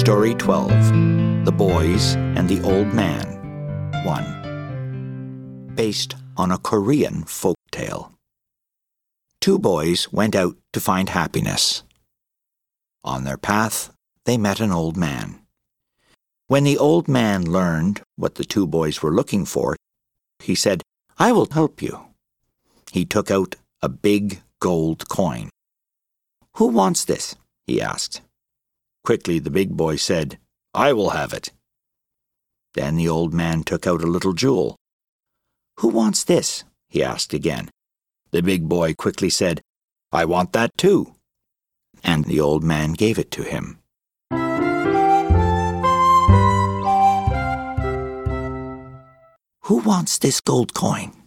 Story 12 The Boys and the Old Man 1. Based on a Korean folk tale. Two boys went out to find happiness. On their path, they met an old man. When the old man learned what the two boys were looking for, he said, I will help you. He took out a big gold coin. Who wants this? he asked. Quickly the big boy said, I will have it. Then the old man took out a little jewel. Who wants this? he asked again. The big boy quickly said, I want that too. And the old man gave it to him. Who wants this gold coin?